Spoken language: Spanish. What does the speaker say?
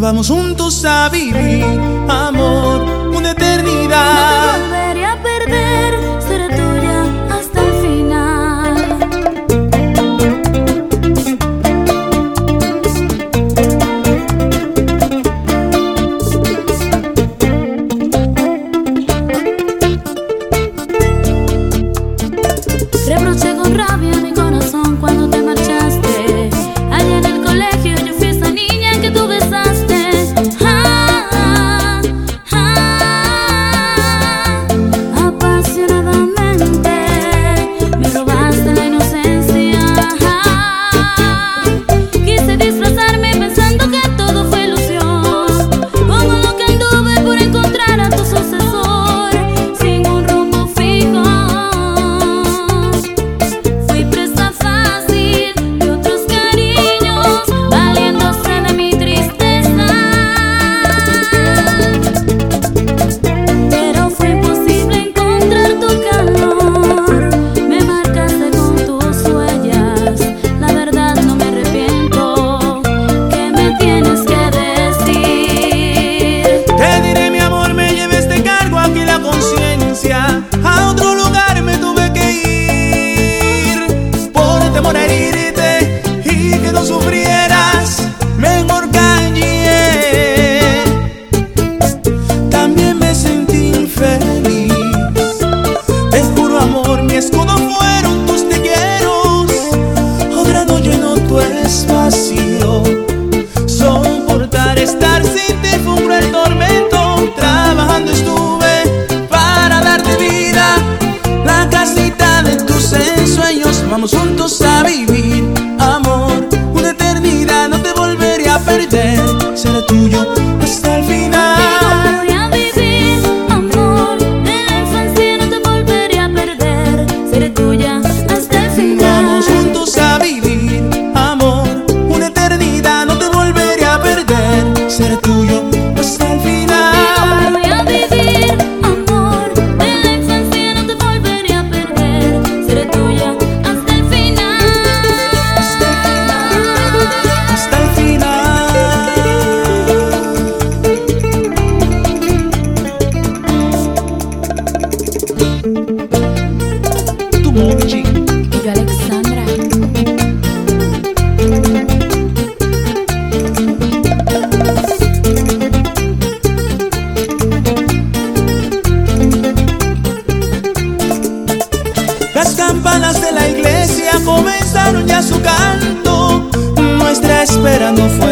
Vamos juntos a vivir amor. juntos a vivir. Tu G. Y yo, Alexandra. Las campanas de la iglesia comenzaron ya su canto. Nuestra espera no fue